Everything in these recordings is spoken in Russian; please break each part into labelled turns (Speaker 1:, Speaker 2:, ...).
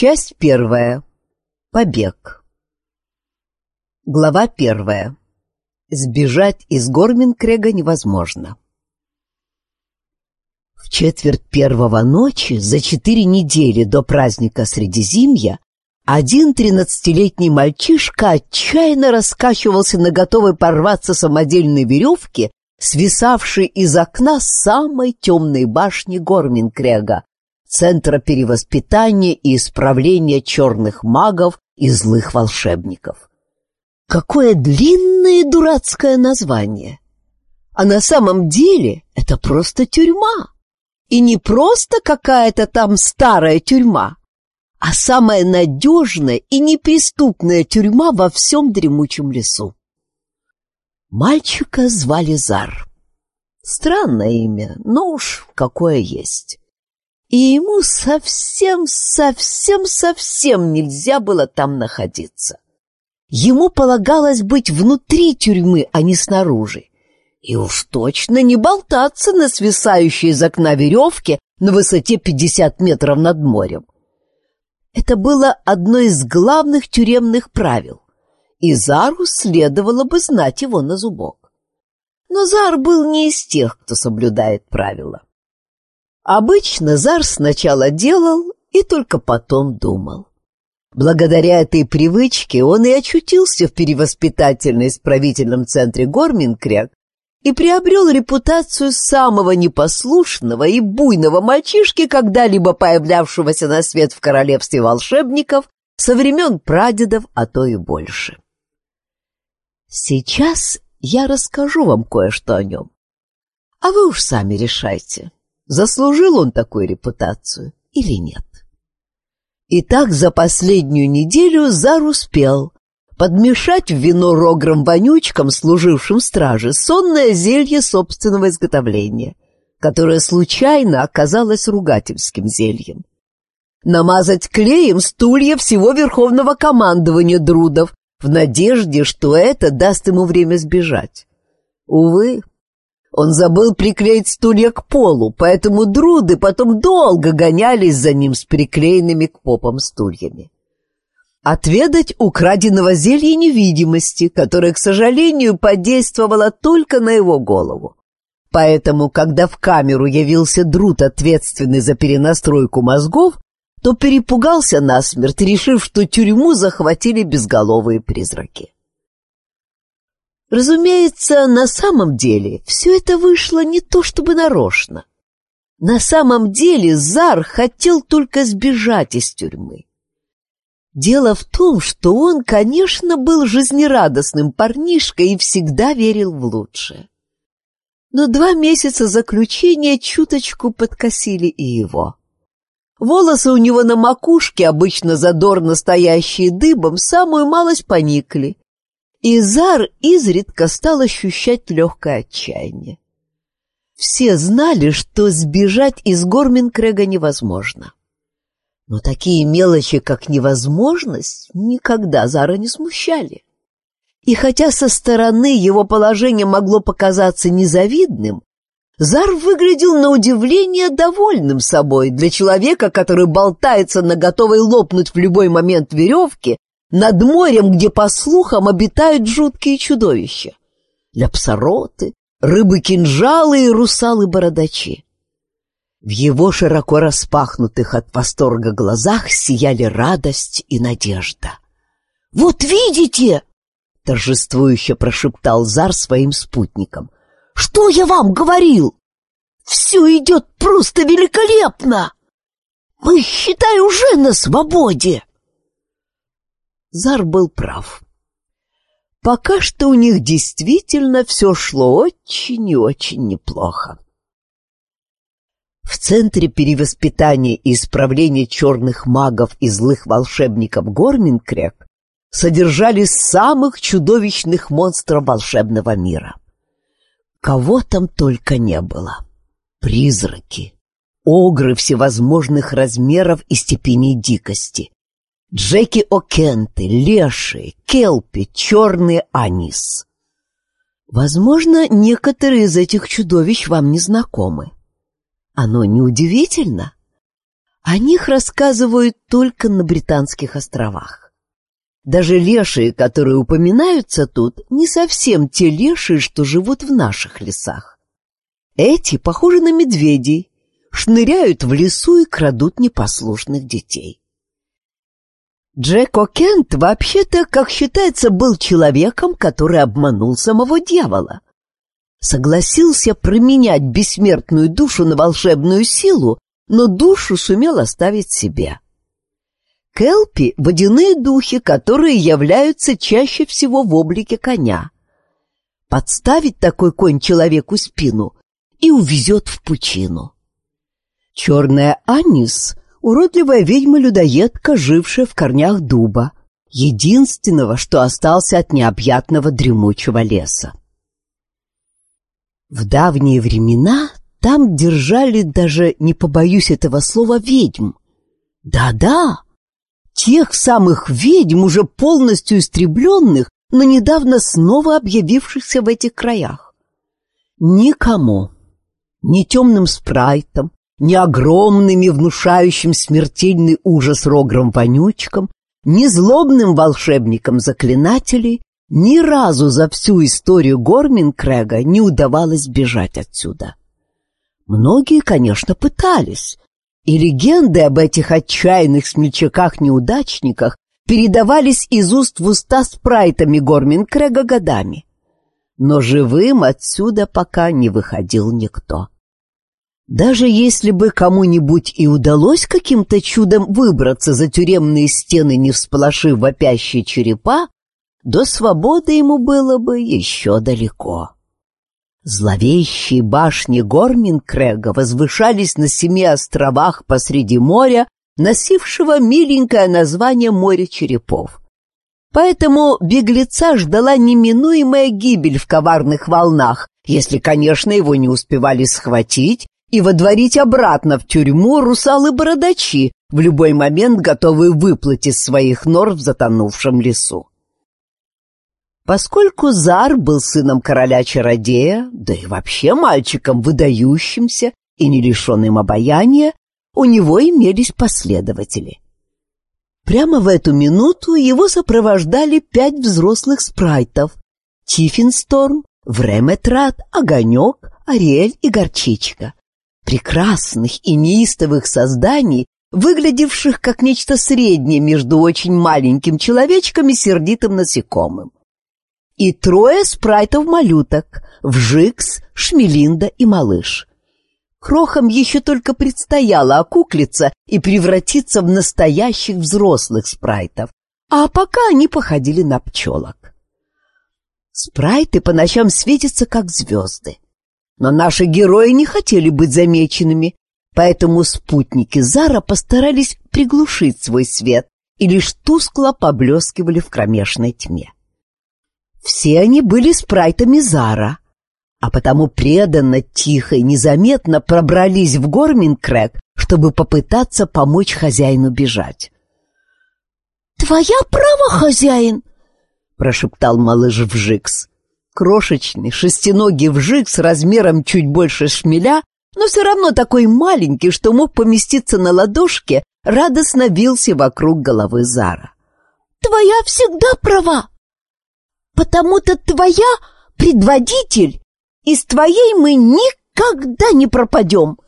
Speaker 1: Часть первая. Побег. Глава первая. Сбежать из Горминкрега невозможно. В четверть первого ночи, за четыре недели до праздника Средизимья, один тринадцатилетний мальчишка отчаянно раскачивался на готовой порваться самодельной веревке, свисавшей из окна самой темной башни Горминкрега, Центра перевоспитания и исправления черных магов и злых волшебников. Какое длинное дурацкое название! А на самом деле это просто тюрьма. И не просто какая-то там старая тюрьма, а самая надежная и неприступная тюрьма во всем дремучем лесу. Мальчика звали Зар. Странное имя, но уж какое есть и ему совсем-совсем-совсем нельзя было там находиться. Ему полагалось быть внутри тюрьмы, а не снаружи. И уж точно не болтаться на свисающей из окна веревке на высоте 50 метров над морем. Это было одно из главных тюремных правил, и Зару следовало бы знать его на зубок. Но Зар был не из тех, кто соблюдает правила. Обычно Зар сначала делал и только потом думал. Благодаря этой привычке он и очутился в перевоспитательно-исправительном центре Горминкряк и приобрел репутацию самого непослушного и буйного мальчишки, когда-либо появлявшегося на свет в королевстве волшебников со времен прадедов, а то и больше. Сейчас я расскажу вам кое-что о нем, а вы уж сами решайте, заслужил он такую репутацию или нет. Итак, за последнюю неделю Зар успел подмешать в вино рогром-вонючкам, служившим страже, сонное зелье собственного изготовления, которое случайно оказалось ругательским зельем. Намазать клеем стулья всего верховного командования Друдов в надежде, что это даст ему время сбежать. Увы, он забыл приклеить стулья к полу, поэтому друды потом долго гонялись за ним с приклеенными к попам стульями. Отведать украденного зелья невидимости, которое, к сожалению, подействовало только на его голову. Поэтому, когда в камеру явился друд, ответственный за перенастройку мозгов, то перепугался насмерть, решив, что тюрьму захватили безголовые призраки. Разумеется, на самом деле все это вышло не то чтобы нарочно. На самом деле Зар хотел только сбежать из тюрьмы. Дело в том, что он, конечно, был жизнерадостным парнишкой и всегда верил в лучшее. Но два месяца заключения чуточку подкосили и его. Волосы у него на макушке, обычно задорно стоящие дыбом, самую малость поникли, и Зар изредка стал ощущать легкое отчаяние. Все знали, что сбежать из Горминкрега невозможно. Но такие мелочи, как невозможность, никогда Зара не смущали. И хотя со стороны его положение могло показаться незавидным, Зар выглядел на удивление довольным собой для человека, который болтается на готовой лопнуть в любой момент веревке над морем, где, по слухам, обитают жуткие чудовища. Ляпсороты, рыбы-кинжалы и русалы-бородачи. В его широко распахнутых от восторга глазах сияли радость и надежда. «Вот видите!» — торжествующе прошептал Зар своим спутникам. «Что я вам говорил? Все идет просто великолепно! Мы, считай, уже на свободе!» Зар был прав. Пока что у них действительно все шло очень и очень неплохо. В Центре перевоспитания и исправления черных магов и злых волшебников Горминкрек содержали самых чудовищных монстров волшебного мира. Кого там только не было. Призраки, огры всевозможных размеров и степеней дикости, Джеки О'Кенты, Леши, Келпи, Черный Анис. Возможно, некоторые из этих чудовищ вам не знакомы. Оно неудивительно. О них рассказывают только на Британских островах. Даже лешие, которые упоминаются тут, не совсем те лешие, что живут в наших лесах. Эти похожи на медведей, шныряют в лесу и крадут непослушных детей. Джек О'Кент вообще-то, как считается, был человеком, который обманул самого дьявола. Согласился променять бессмертную душу на волшебную силу, но душу сумел оставить себе. Келпи — водяные духи, которые являются чаще всего в облике коня. Подставить такой конь человеку спину и увезет в пучину. Черная Анис — уродливая ведьма-людоедка, жившая в корнях дуба, единственного, что остался от необъятного дремучего леса. В давние времена там держали даже, не побоюсь этого слова, ведьм. Да-да, тех самых ведьм, уже полностью истребленных, но недавно снова объявившихся в этих краях. Никому, ни темным спрайтам, ни огромными, внушающим смертельный ужас рогром-вонючкам, ни злобным волшебникам-заклинателей ни разу за всю историю Горминкрега не удавалось бежать отсюда. Многие, конечно, пытались, и легенды об этих отчаянных смельчаках-неудачниках передавались из уст в уста спрайтами Горминкрега годами. Но живым отсюда пока не выходил никто. Даже если бы кому-нибудь и удалось каким-то чудом выбраться за тюремные стены, не всполошив вопящие черепа, до свободы ему было бы еще далеко. Зловещие башни Горминкрега возвышались на семи островах посреди моря, носившего миленькое название «Море черепов». Поэтому беглеца ждала неминуемая гибель в коварных волнах, если, конечно, его не успевали схватить и водворить обратно в тюрьму русалы-бородачи, в любой момент готовые выплыть из своих нор в затонувшем лесу. Поскольку Зар был сыном короля-чародея, да и вообще мальчиком выдающимся и не лишенным обаяния, у него имелись последователи. Прямо в эту минуту его сопровождали пять взрослых спрайтов — Тиффинсторм, Времетрат, Огонек, Ариэль и Горчичка прекрасных и неистовых созданий, выглядевших как нечто среднее между очень маленьким человечком и сердитым насекомым. И трое спрайтов-малюток — Вжикс, Шмелинда и Малыш. Крохам еще только предстояло окуклиться и превратиться в настоящих взрослых спрайтов, а пока они походили на пчелок. Спрайты по ночам светятся, как звезды. Но наши герои не хотели быть замеченными, поэтому спутники Зара постарались приглушить свой свет и лишь тускло поблескивали в кромешной тьме. Все они были спрайтами Зара, а потому преданно, тихо и незаметно пробрались в Горминкрэк, чтобы попытаться помочь хозяину бежать. «Твоя право, хозяин!» — прошептал малыш Вжикс. Крошечный, шестиногий вжик с размером чуть больше шмеля, но все равно такой маленький, что мог поместиться на ладошке, радостно вился вокруг головы Зара. «Твоя всегда права, потому-то твоя предводитель, и с твоей мы никогда не пропадем!»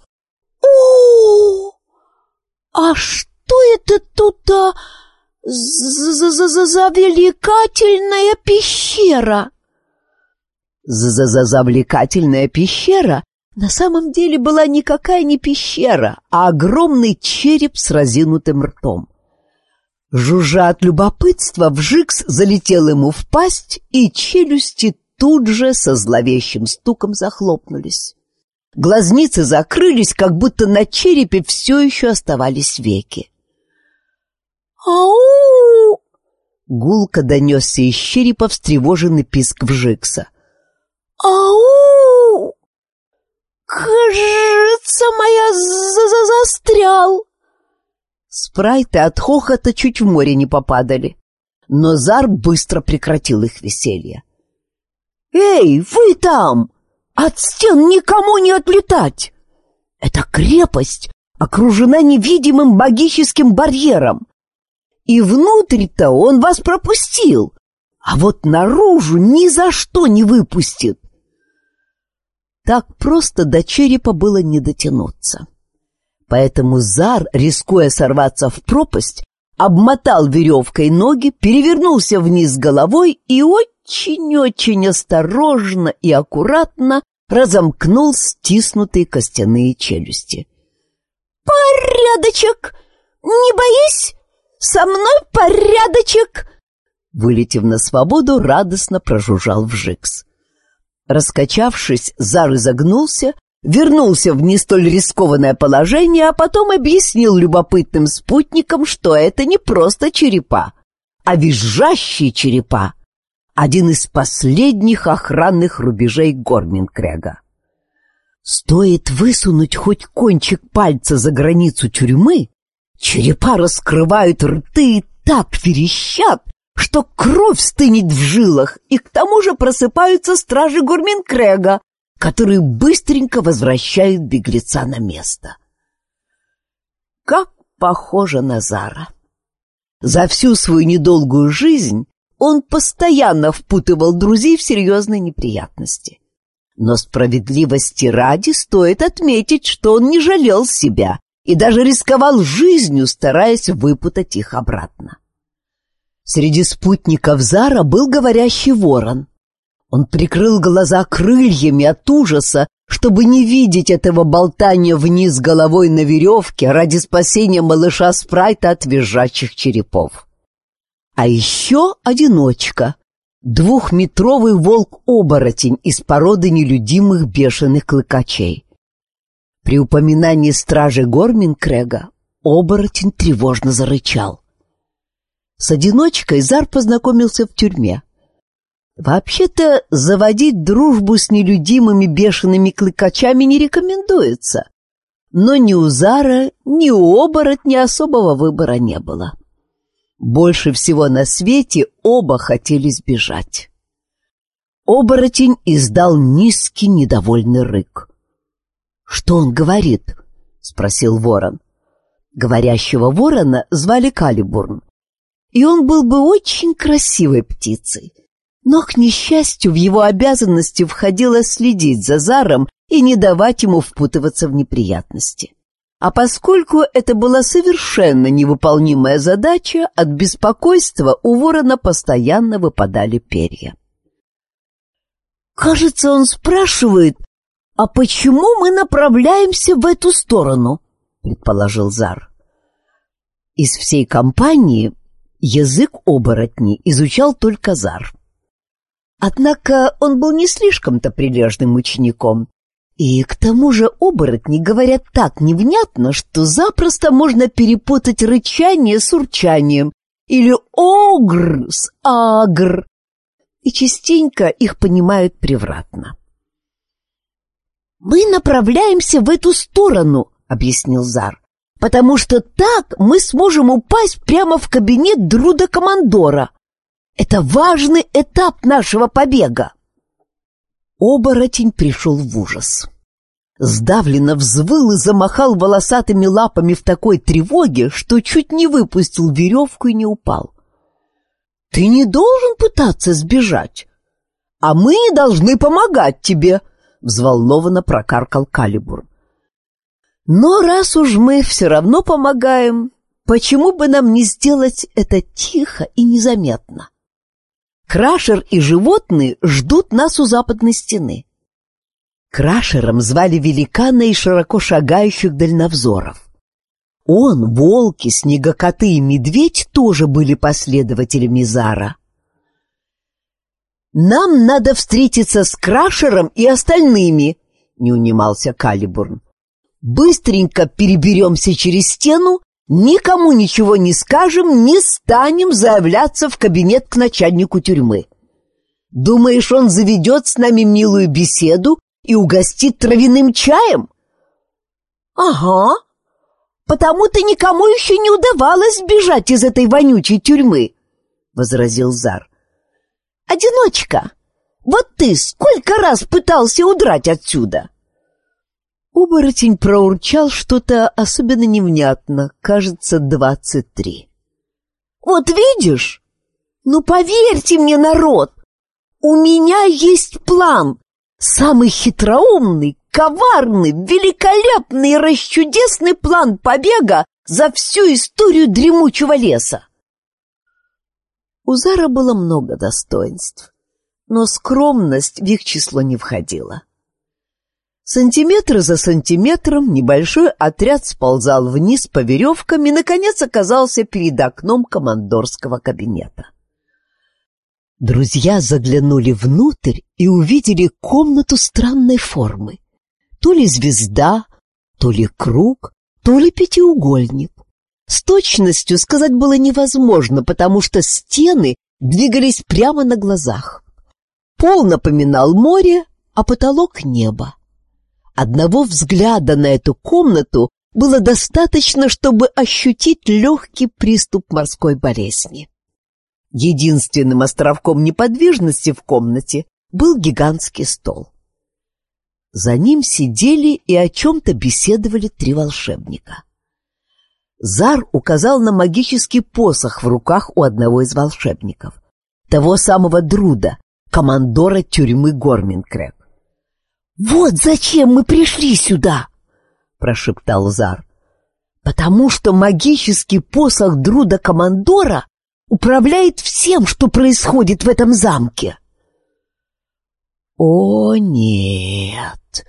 Speaker 1: «О, а что это тут-то за, за, за, за великательная пещера?» Завлекательная пещера на самом деле была никакая не пещера, а огромный череп с разинутым ртом. Жужжа от любопытства, Вжикс залетел ему в пасть, и челюсти тут же со зловещим стуком захлопнулись. Глазницы закрылись, как будто на черепе все еще оставались веки. «Ау!» Гулко донесся из черепа встревоженный писк Вжикса. «Ау! Кажется, моя за -за застрял!» Спрайты от хохота чуть в море не попадали, но Зар быстро прекратил их веселье. «Эй, вы там! От стен никому не отлетать! Эта крепость окружена невидимым магическим барьером. И внутрь-то он вас пропустил, а вот наружу ни за что не выпустит. Так просто до черепа было не дотянуться. Поэтому Зар, рискуя сорваться в пропасть, обмотал веревкой ноги, перевернулся вниз головой и очень-очень осторожно и аккуратно разомкнул стиснутые костяные челюсти.
Speaker 2: «Порядочек! Не боись! Со мной порядочек!»
Speaker 1: Вылетев на свободу, радостно прожужжал Вжикс. Раскачавшись, Зар изогнулся, вернулся в не столь рискованное положение, а потом объяснил любопытным спутникам, что это не просто черепа, а визжащие черепа, один из последних охранных рубежей Горминкрега. Стоит высунуть хоть кончик пальца за границу тюрьмы, черепа раскрывают рты и так верещат, что кровь стынет в жилах, и к тому же просыпаются стражи Гурминкрега, которые быстренько возвращают беглеца на место. Как похоже на Зара. За всю свою недолгую жизнь он постоянно впутывал друзей в серьезные неприятности. Но справедливости ради стоит отметить, что он не жалел себя и даже рисковал жизнью, стараясь выпутать их обратно. Среди спутников Зара был говорящий ворон. Он прикрыл глаза крыльями от ужаса, чтобы не видеть этого болтания вниз головой на веревке ради спасения малыша Спрайта от визжачих черепов. А еще одиночка, двухметровый волк-оборотень из породы нелюдимых бешеных клыкачей. При упоминании стражи Горминкрега оборотень тревожно зарычал. С одиночкой Зар познакомился в тюрьме. Вообще-то заводить дружбу с нелюдимыми бешеными клыкачами не рекомендуется. Но ни у Зара, ни у оборотня особого выбора не было. Больше всего на свете оба хотели сбежать. Оборотень издал низкий недовольный рык. «Что он говорит?» — спросил ворон. Говорящего ворона звали Калибурн и он был бы очень красивой птицей. Но, к несчастью, в его обязанности входило следить за Заром и не давать ему впутываться в неприятности. А поскольку это была совершенно невыполнимая задача, от беспокойства у ворона постоянно выпадали перья. «Кажется, он спрашивает, а почему мы направляемся в эту сторону?» — предположил Зар. Из всей компании Язык оборотней изучал только Зар. Однако он был не слишком-то прилежным учеником, и к тому же оборотни говорят так невнятно, что запросто можно перепутать рычание с урчанием или огр с агр, и частенько их понимают превратно. «Мы направляемся в эту сторону», — объяснил Зар потому что так мы сможем упасть прямо в кабинет Друда-командора. Это важный этап нашего побега. Оборотень пришел в ужас. Сдавленно взвыл и замахал волосатыми лапами в такой тревоге, что чуть не выпустил веревку и не упал. «Ты не должен пытаться сбежать, а мы не должны помогать тебе», — взволнованно прокаркал Калибур. Но раз уж мы все равно помогаем, почему бы нам не сделать это тихо и незаметно? Крашер и животные ждут нас у западной стены. Крашером звали великана и широко шагающих дальновзоров. Он, волки, снегокоты и медведь тоже были последователями Зара. «Нам надо встретиться с Крашером и остальными», — не унимался Калибурн быстренько переберемся через стену, никому ничего не скажем, не станем заявляться в кабинет к начальнику тюрьмы. Думаешь, он заведет с нами милую беседу и угостит травяным чаем? Ага, потому-то никому еще не удавалось сбежать из этой вонючей тюрьмы, — возразил Зар. Одиночка, вот ты сколько раз пытался удрать отсюда? — Оборотень проурчал что-то особенно невнятно, кажется, двадцать три.
Speaker 2: «Вот видишь? Ну, поверьте мне, народ, у меня есть план, самый хитроумный, коварный, великолепный и расчудесный план побега за всю историю дремучего леса.
Speaker 1: У Зара было много достоинств, но скромность в их число не входила. Сантиметр за сантиметром небольшой отряд сползал вниз по веревкам и, наконец, оказался перед окном командорского кабинета. Друзья заглянули внутрь и увидели комнату странной формы. То ли звезда, то ли круг, то ли пятиугольник. С точностью сказать было невозможно, потому что стены двигались прямо на глазах. Пол напоминал море, а потолок — небо. Одного взгляда на эту комнату было достаточно, чтобы ощутить легкий приступ морской болезни. Единственным островком неподвижности в комнате был гигантский стол. За ним сидели и о чем-то беседовали три волшебника. Зар указал на магический посох в руках у одного из волшебников, того самого Друда, командора тюрьмы Горминкрэг.
Speaker 2: «Вот зачем мы пришли сюда!» — прошептал Зар.
Speaker 1: «Потому что магический посох Друда-командора управляет всем, что происходит в этом замке». «О, нет!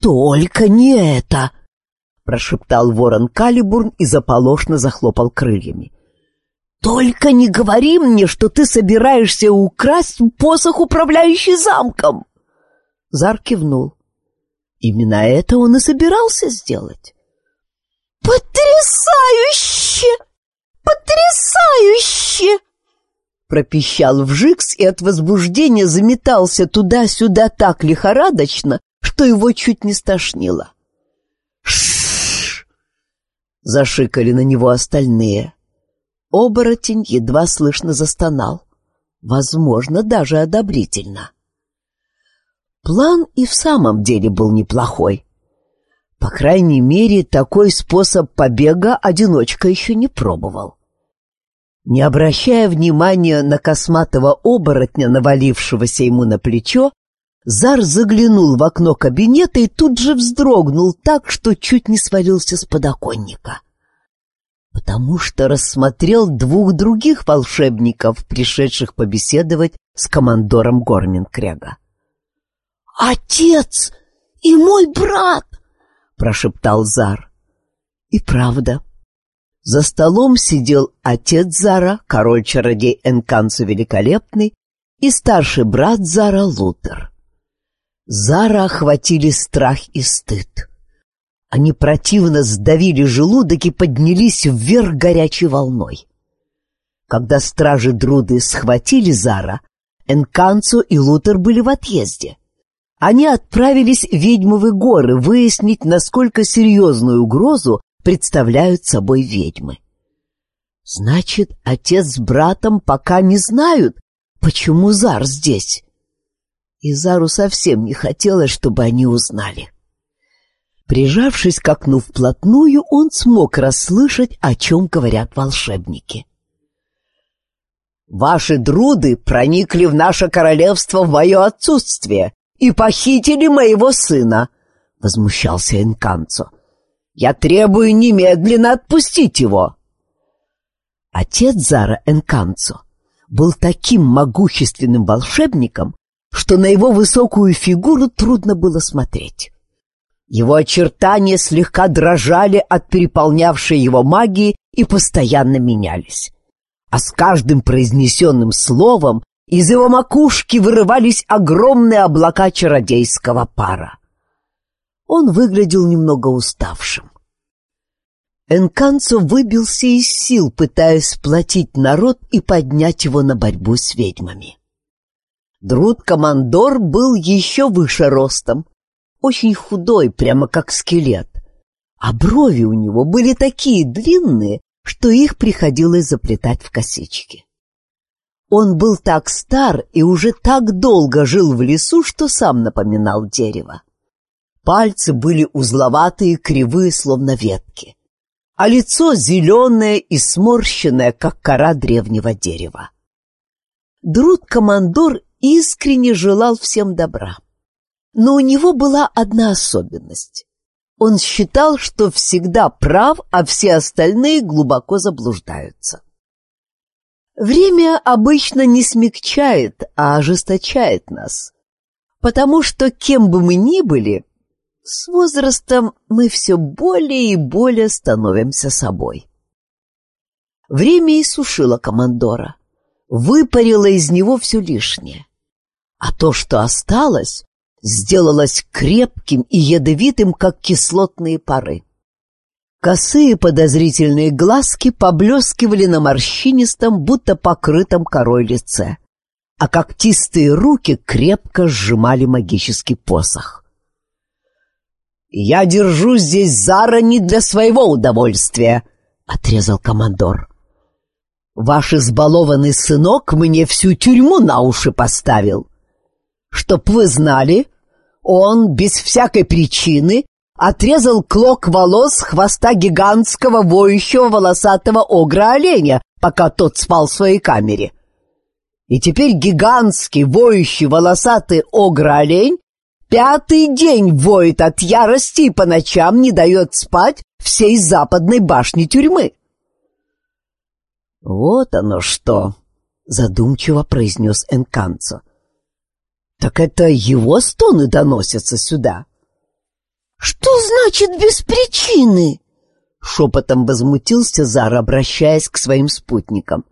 Speaker 1: Только не это!» — прошептал ворон Калибурн и заполошно захлопал крыльями. «Только не говори мне, что ты собираешься украсть посох, управляющий замком!» Зар кивнул. Именно это он и собирался сделать.
Speaker 2: «Потрясающе! Потрясающе!»
Speaker 1: Пропищал Вжикс и от возбуждения заметался туда-сюда так лихорадочно, что его чуть не стошнило. «Ш-ш-ш!» Зашикали на него остальные. Оборотень едва слышно застонал. Возможно, даже одобрительно. План и в самом деле был неплохой. По крайней мере, такой способ побега одиночка еще не пробовал. Не обращая внимания на косматого оборотня, навалившегося ему на плечо, Зар заглянул в окно кабинета и тут же вздрогнул так, что чуть не свалился с подоконника. Потому что рассмотрел двух других волшебников, пришедших побеседовать с командором Горминкрега.
Speaker 2: «Отец и мой брат!»
Speaker 1: — прошептал Зар. И правда, за столом сидел отец Зара, король-чародей Энканцу Великолепный, и старший брат Зара Лутер. Зара охватили страх и стыд. Они противно сдавили желудок и поднялись вверх горячей волной. Когда стражи Друды схватили Зара, Энканцу и Лутер были в отъезде — они отправились в Ведьмовы горы выяснить, насколько серьезную угрозу представляют собой ведьмы. Значит, отец с братом пока не знают, почему Зар здесь. И Зару совсем не хотелось, чтобы они узнали. Прижавшись к окну вплотную, он смог расслышать, о чем говорят волшебники. «Ваши друды проникли в наше королевство в мое отсутствие и похитили моего сына!» — возмущался Энканцо. «Я требую немедленно отпустить его!» Отец Зара Энканцо был таким могущественным волшебником, что на его высокую фигуру трудно было смотреть. Его очертания слегка дрожали от переполнявшей его магии и постоянно менялись. А с каждым произнесенным словом из его макушки вырывались огромные облака чародейского пара. Он выглядел немного уставшим. Энканцо выбился из сил, пытаясь сплотить народ и поднять его на борьбу с ведьмами. Друд-командор был еще выше ростом, очень худой, прямо как скелет, а брови у него были такие длинные, что их приходилось заплетать в косички. Он был так стар и уже так долго жил в лесу, что сам напоминал дерево. Пальцы были узловатые, кривые, словно ветки, а лицо зеленое и сморщенное, как кора древнего дерева. Друд-командор искренне желал всем добра. Но у него была одна особенность. Он считал, что всегда прав, а все остальные глубоко заблуждаются. Время обычно не смягчает, а ожесточает нас, потому что кем бы мы ни были, с возрастом мы все более и более становимся собой. Время иссушило командора, выпарило из него все лишнее. А то, что осталось, сделалось крепким и ядовитым, как кислотные пары. Косые подозрительные глазки поблескивали на морщинистом, будто покрытом корой лице, а когтистые руки крепко сжимали магический посох. «Я держу здесь Зара не для своего удовольствия», — отрезал командор. «Ваш избалованный сынок мне всю тюрьму на уши поставил. Чтоб вы знали, он без всякой причины отрезал клок волос хвоста гигантского воющего волосатого огра-оленя, пока тот спал в своей камере. И теперь гигантский воющий волосатый огра-олень пятый день воет от ярости и по ночам не дает спать всей западной башни тюрьмы. «Вот оно что!» — задумчиво произнес Энканцо. «Так это его стоны доносятся сюда?»
Speaker 2: «Что значит без причины?»
Speaker 1: Шепотом возмутился Зар, обращаясь к своим спутникам.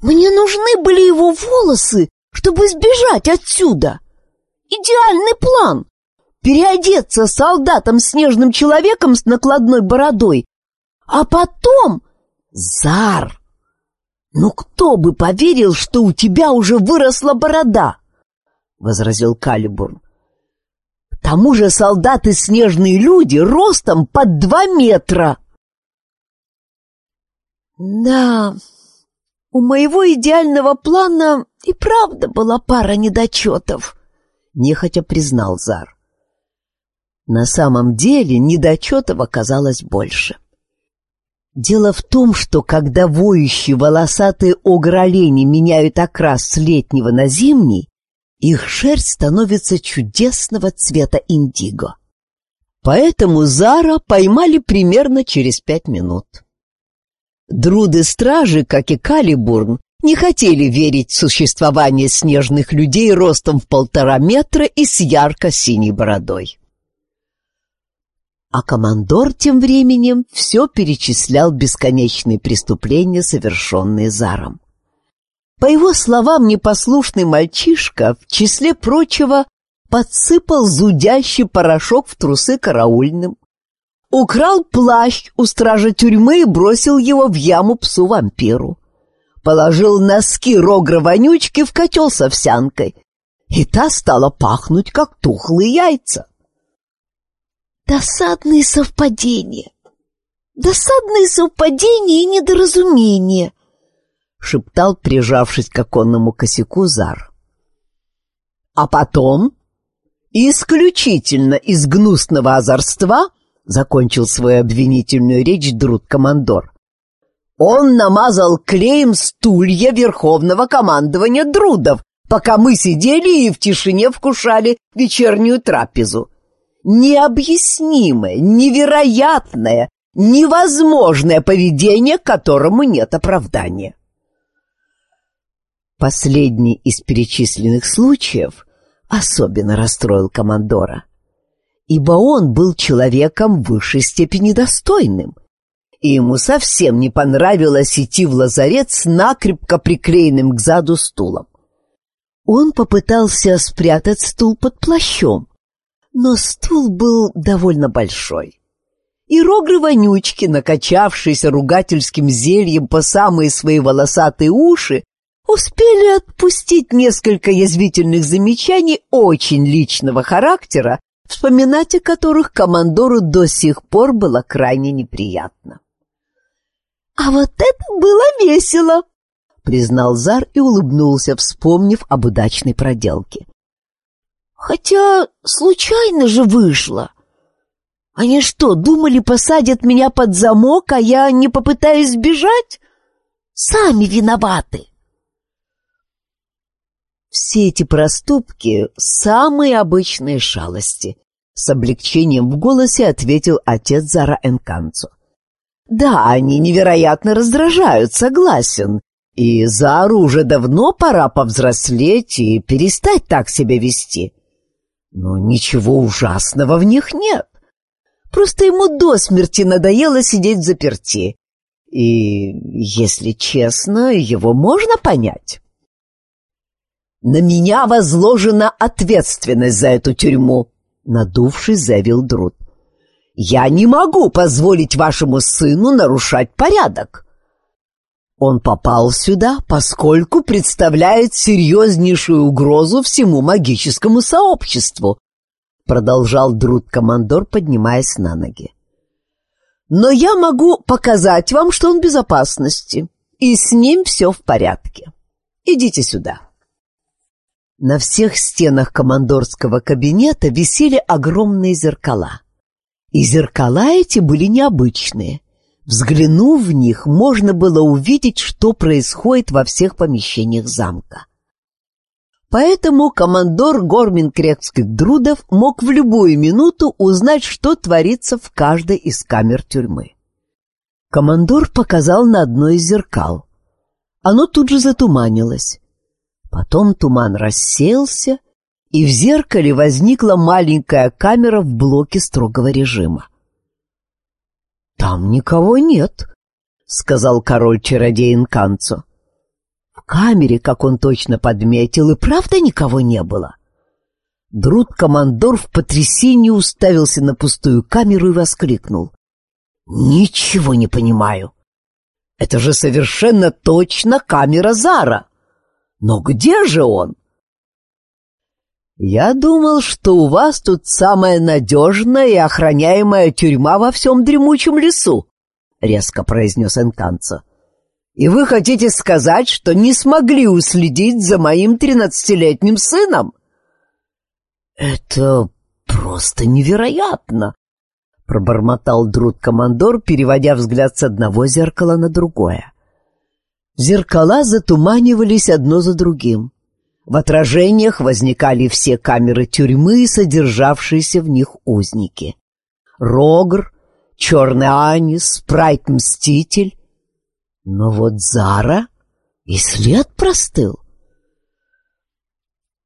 Speaker 2: «Мне нужны были его волосы, чтобы сбежать отсюда. Идеальный план — переодеться солдатом снежным человеком с накладной бородой, а потом... Зар! Ну кто бы поверил, что у тебя уже выросла борода?» — возразил Калибурн тому же солдаты снежные люди ростом под два метра. Да, у моего идеального плана и правда была пара недочетов, нехотя признал Зар. На самом деле недочетов оказалось больше. Дело в том, что когда воющие волосатые огролени меняют окрас с летнего на зимний, их шерсть становится чудесного цвета индиго. Поэтому Зара поймали примерно через пять минут. Друды-стражи, как и Калибурн, не хотели верить в существование снежных людей ростом в полтора метра и с ярко-синей бородой. А командор тем временем все перечислял бесконечные преступления, совершенные Заром. По его словам, непослушный мальчишка, в числе прочего, подсыпал зудящий порошок в трусы караульным, украл плащ у стража тюрьмы и бросил его в яму псу-вампиру, положил носки рогра-вонючки в котел с овсянкой, и та стала пахнуть, как тухлые яйца. Досадные совпадения, досадные совпадения и недоразумения, — шептал, прижавшись к оконному косяку Зар. «А потом, исключительно из гнусного озорства, — закончил свою обвинительную речь Друд-командор, — он намазал клеем стулья Верховного командования Друдов, пока мы сидели и в тишине вкушали вечернюю трапезу. Необъяснимое, невероятное, невозможное поведение, которому нет оправдания. Последний из перечисленных случаев особенно расстроил командора, ибо он был человеком в высшей степени достойным, и ему совсем не понравилось идти в лазарет с накрепко приклеенным к заду стулом. Он попытался спрятать стул под плащом, но стул был довольно большой. И рогры-вонючки, накачавшиеся ругательским зельем по самые свои волосатые уши, успели отпустить несколько язвительных замечаний очень личного характера, вспоминать о которых командору до сих пор было крайне неприятно. «А вот это было весело!» — признал Зар и улыбнулся, вспомнив об удачной проделке.
Speaker 1: Хотя случайно же вышло. Они что, думали, посадят меня под замок, а я не попытаюсь сбежать? Сами виноваты.
Speaker 2: Все эти проступки — самые обычные шалости, — с облегчением в голосе ответил отец Зара Энканцу. Да, они невероятно раздражают, согласен. И Зару уже давно пора повзрослеть и перестать так себя вести. Но ничего ужасного в них нет. Просто ему до смерти надоело сидеть в заперти. И, если честно, его можно понять. «На меня возложена ответственность за эту тюрьму», — надувшись, заявил Друд. «Я не могу позволить вашему сыну нарушать порядок. Он попал сюда, поскольку представляет серьезнейшую угрозу всему магическому сообществу, продолжал Друд-командор, поднимаясь на ноги. Но я могу показать вам, что он в безопасности, и с ним все в порядке. Идите сюда. На всех стенах командорского кабинета висели огромные зеркала. И зеркала эти были необычные. Взглянув в них, можно было увидеть, что происходит во всех помещениях замка. Поэтому командор Гормин-Крекских Друдов мог в любую минуту узнать, что творится в каждой из камер тюрьмы. Командор показал на одно из зеркал. Оно тут же затуманилось. Потом туман рассеялся, и в зеркале возникла маленькая камера в блоке строгого режима. «Там никого нет», — сказал король-чародей Инканцо. В камере, как он точно подметил, и правда никого не было. Друд-командор в потрясении уставился на пустую камеру и воскликнул. «Ничего не понимаю. Это же совершенно точно камера Зара. Но где же он?» «Я думал, что у вас тут самая надежная и охраняемая тюрьма во всем дремучем лесу», — резко произнес Энканцо. «И вы хотите сказать, что не смогли уследить за моим тринадцатилетним сыном?» «Это просто невероятно!» — пробормотал Друд-командор, переводя взгляд с одного зеркала на другое. Зеркала затуманивались одно за другим. В отражениях возникали все камеры тюрьмы, содержавшиеся в них узники. Рогр, Черный Анис, Спрайт-Мститель. Но вот Зара и след простыл.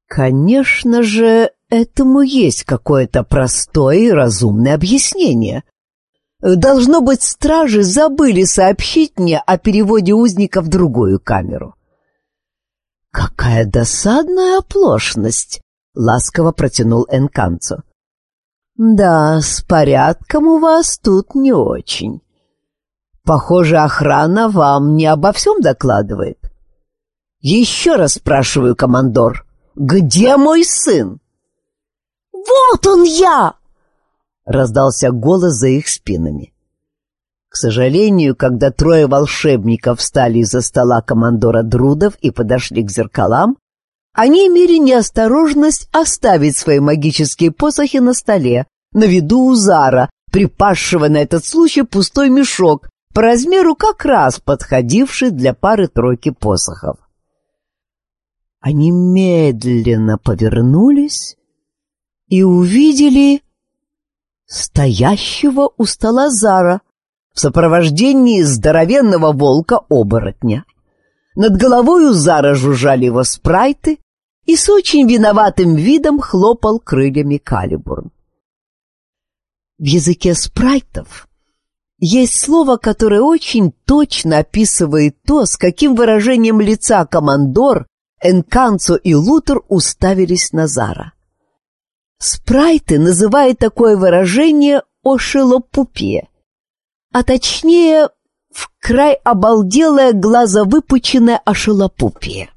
Speaker 2: Конечно же, этому есть какое-то простое и разумное объяснение. Должно быть, стражи забыли сообщить мне о переводе узника в другую камеру. «Какая досадная оплошность!» — ласково протянул Энканцо. «Да, с порядком у вас тут не очень. Похоже, охрана вам не обо всем докладывает. Еще раз спрашиваю, командор, где мой сын?»
Speaker 1: «Вот он я!»
Speaker 2: — раздался голос за их спинами. К сожалению, когда трое волшебников встали из-за стола командора Друдов и подошли к зеркалам, они имели неосторожность оставить свои магические посохи на столе, на виду у Зара, припасшего на этот случай пустой мешок, по размеру как раз подходивший для пары-тройки посохов. Они медленно повернулись и увидели стоящего у стола Зара — в сопровождении здоровенного волка-оборотня. Над головой у Зара жужжали его спрайты, и с очень виноватым видом хлопал крыльями Калибурн. В языке спрайтов есть слово, которое очень точно описывает то, с каким выражением лица командор, Энканцо и Лутер уставились на Зара. Спрайты называют такое выражение ошелопупе, а точнее в край обалделое глазовыпученное ошелопупие.